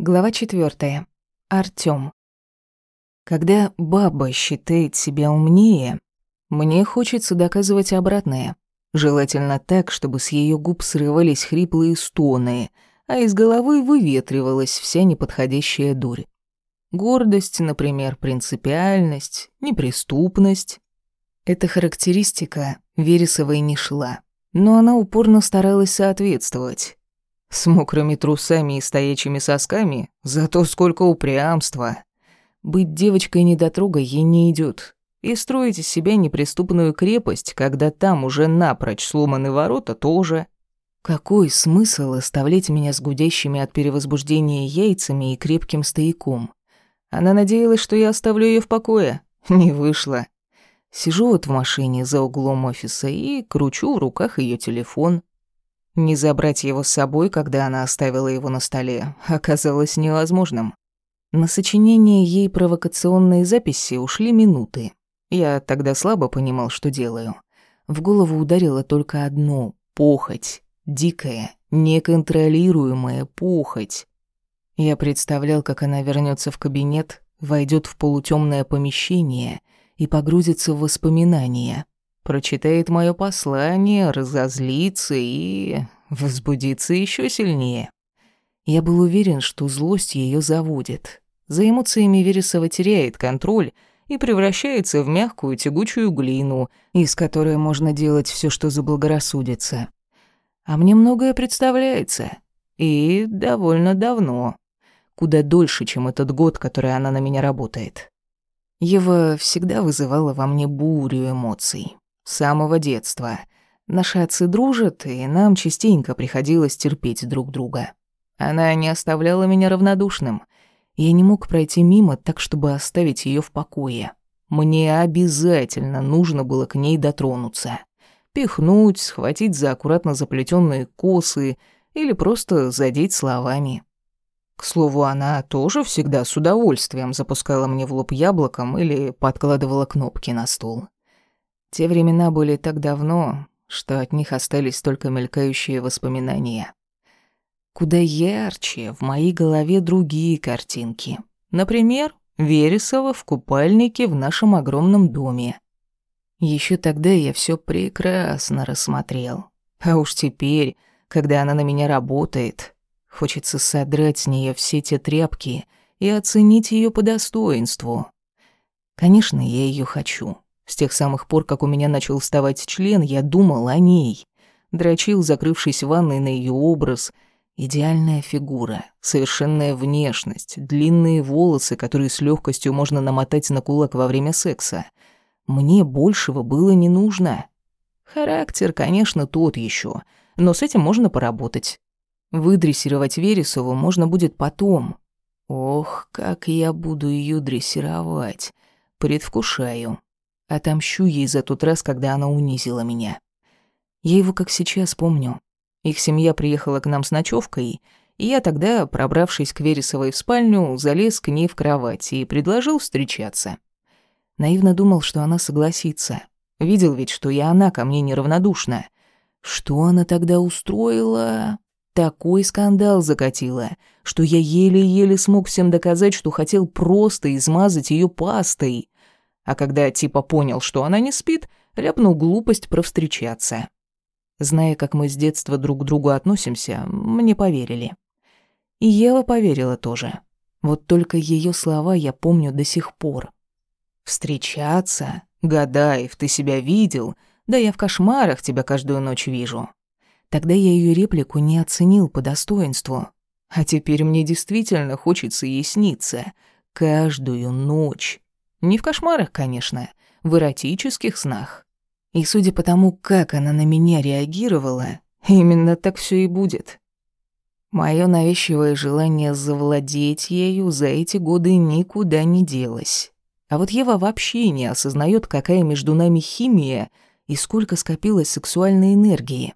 Глава четвертая. Артём. Когда баба считает себя умнее, мне хочется доказывать обратное. Желательно так, чтобы с её губ срывались хриплые стоны, а из головы выветривалась вся неподходящая дурь. Гордость, например, принципиальность, неприступность. Эта характеристика Вересовой не шла, но она упорно старалась соответствовать. С мокрыми трусами и стоячими сосками, зато сколько упрямства. Быть девочкой недотрогой ей не идет. И строить из себя неприступную крепость, когда там уже напрочь сломаны ворота, тоже. Какой смысл оставлять меня с гудящими от перевозбуждения яйцами и крепким стояком? Она надеялась, что я оставлю ее в покое. Не вышло. Сижу вот в машине за углом офиса и кручу в руках ее телефон. Не забрать его с собой, когда она оставила его на столе, оказалось невозможным. На сочинение ей провокационные записи ушли минуты. Я тогда слабо понимал, что делаю. В голову ударило только одно — похоть. Дикая, неконтролируемая похоть. Я представлял, как она вернется в кабинет, войдет в полутемное помещение и погрузится в воспоминания. Прочитает мое послание, разозлится и возбудится еще сильнее. Я был уверен, что злость ее заводит. За эмоциями Вересова теряет контроль и превращается в мягкую тягучую глину, из которой можно делать все, что заблагорассудится. А мне многое представляется. И довольно давно куда дольше, чем этот год, который она на меня работает. Ева всегда вызывала во мне бурю эмоций. С самого детства. Наши отцы дружат, и нам частенько приходилось терпеть друг друга. Она не оставляла меня равнодушным. Я не мог пройти мимо так, чтобы оставить ее в покое. Мне обязательно нужно было к ней дотронуться. Пихнуть, схватить за аккуратно заплетенные косы или просто задеть словами. К слову, она тоже всегда с удовольствием запускала мне в лоб яблоком или подкладывала кнопки на стул. Те времена были так давно, что от них остались только мелькающие воспоминания. Куда ярче в моей голове другие картинки. Например, Вересова в купальнике в нашем огромном доме. Еще тогда я все прекрасно рассмотрел. А уж теперь, когда она на меня работает, Хочется содрать с нее все те тряпки и оценить ее по достоинству. Конечно, я ее хочу. С тех самых пор, как у меня начал вставать член, я думал о ней. Дрочил, закрывшись ванной на ее образ. Идеальная фигура, совершенная внешность, длинные волосы, которые с легкостью можно намотать на кулак во время секса. Мне большего было не нужно. Характер, конечно, тот еще, но с этим можно поработать. Выдрессировать Вересову можно будет потом. Ох, как я буду ее дрессировать. Предвкушаю. Отомщу ей за тот раз, когда она унизила меня. Я его как сейчас помню. Их семья приехала к нам с ночевкой, и я тогда, пробравшись к Вересовой в спальню, залез к ней в кровать и предложил встречаться. Наивно думал, что она согласится. Видел ведь, что и она ко мне неравнодушна. Что она тогда устроила? такой скандал закатила, что я еле-еле смог всем доказать, что хотел просто измазать ее пастой. А когда типа понял, что она не спит, ляпнул глупость про встречаться. Зная, как мы с детства друг к другу относимся, мне поверили. И Ева поверила тоже. Вот только ее слова я помню до сих пор. «Встречаться? Гадаев, ты себя видел? Да я в кошмарах тебя каждую ночь вижу. Тогда я ее реплику не оценил по достоинству. А теперь мне действительно хочется ей. Каждую ночь. Не в кошмарах, конечно, в эротических снах. И судя по тому, как она на меня реагировала, именно так все и будет. Мое навязчивое желание завладеть ею за эти годы никуда не делось. А вот Ева вообще не осознает, какая между нами химия и сколько скопилось сексуальной энергии.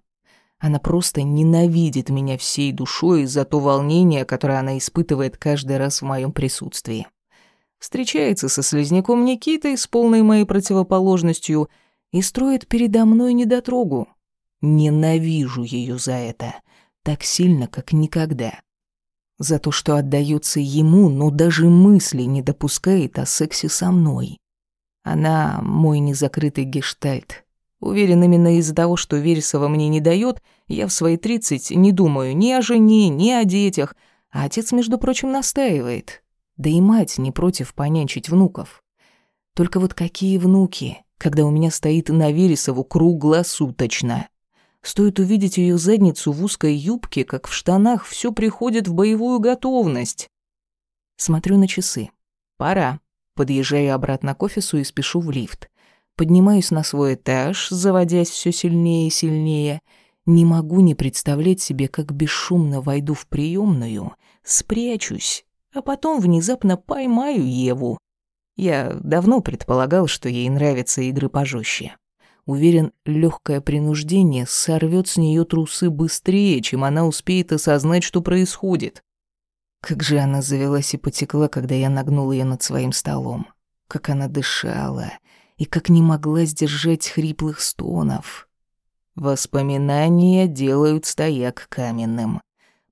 Она просто ненавидит меня всей душой из-за то волнение, которое она испытывает каждый раз в моем присутствии. Встречается со слизняком Никитой с полной моей противоположностью и строит передо мной недотрогу. Ненавижу ее за это. Так сильно, как никогда. За то, что отдается ему, но даже мысли не допускает о сексе со мной. Она мой незакрытый гештальт. Уверен, именно из-за того, что Вересова мне не дает, я в свои тридцать не думаю ни о жене, ни о детях, а отец, между прочим, настаивает. Да и мать не против понянчить внуков. Только вот какие внуки, когда у меня стоит на Вересову круглосуточно. Стоит увидеть ее задницу в узкой юбке, как в штанах все приходит в боевую готовность. Смотрю на часы. Пора. Подъезжаю обратно к офису и спешу в лифт. Поднимаюсь на свой этаж, заводясь все сильнее и сильнее. Не могу не представлять себе, как бесшумно войду в приемную, спрячусь, а потом внезапно поймаю Еву. Я давно предполагал, что ей нравятся игры пожестче. Уверен, легкое принуждение сорвет с нее трусы быстрее, чем она успеет осознать, что происходит. Как же она завелась и потекла, когда я нагнул ее над своим столом. Как она дышала и как не могла сдержать хриплых стонов. Воспоминания делают стояк каменным.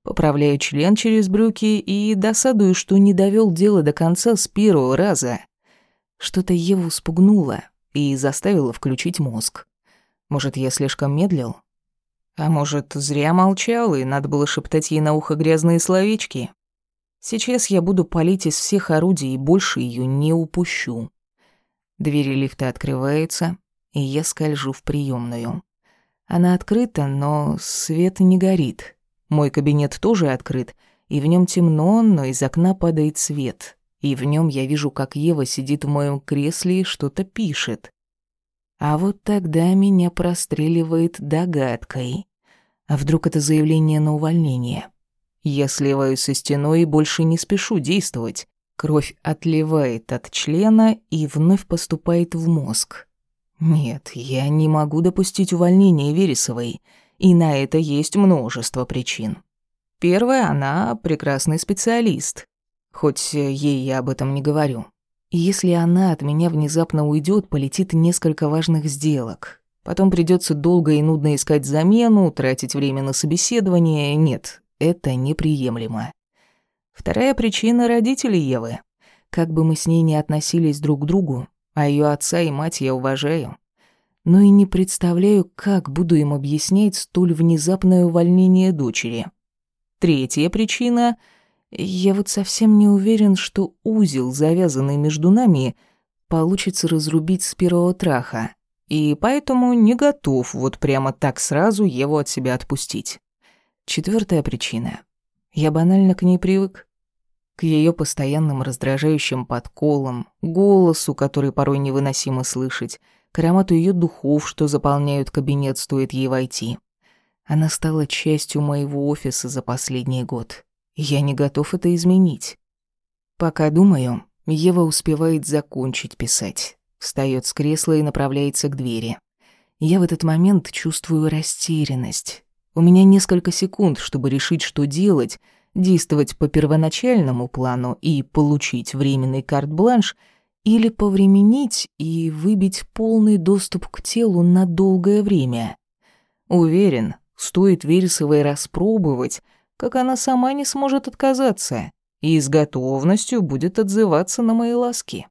Поправляю член через брюки и досадую, что не довел дело до конца с первого раза. Что-то Еву спугнуло и заставило включить мозг. Может, я слишком медлил? А может, зря молчал, и надо было шептать ей на ухо грязные словечки? Сейчас я буду палить из всех орудий и больше ее не упущу. Двери лифта открываются, и я скольжу в приемную. Она открыта, но свет не горит. Мой кабинет тоже открыт, и в нем темно, но из окна падает свет. И в нем я вижу, как Ева сидит в моем кресле и что-то пишет. А вот тогда меня простреливает догадкой. А вдруг это заявление на увольнение? Я сливаюсь со стеной и больше не спешу действовать. Кровь отливает от члена и вновь поступает в мозг. Нет, я не могу допустить увольнения Вересовой, и на это есть множество причин. Первая, она прекрасный специалист, хоть ей я об этом не говорю. Если она от меня внезапно уйдет, полетит несколько важных сделок. Потом придется долго и нудно искать замену, тратить время на собеседование. Нет, это неприемлемо. Вторая причина — родители Евы. Как бы мы с ней ни относились друг к другу, а ее отца и мать я уважаю. Но и не представляю, как буду им объяснять столь внезапное увольнение дочери. Третья причина — я вот совсем не уверен, что узел, завязанный между нами, получится разрубить с первого траха, и поэтому не готов вот прямо так сразу его от себя отпустить. Четвертая причина. Я банально к ней привык. К ее постоянным раздражающим подколам, голосу, который порой невыносимо слышать, к аромату ее духов, что заполняют кабинет, стоит ей войти. Она стала частью моего офиса за последний год. Я не готов это изменить. Пока думаю, Ева успевает закончить писать. Встает с кресла и направляется к двери. Я в этот момент чувствую растерянность. У меня несколько секунд, чтобы решить, что делать, действовать по первоначальному плану и получить временный карт-бланш, или повременить и выбить полный доступ к телу на долгое время. Уверен, стоит Вересовой распробовать, как она сама не сможет отказаться и с готовностью будет отзываться на мои ласки.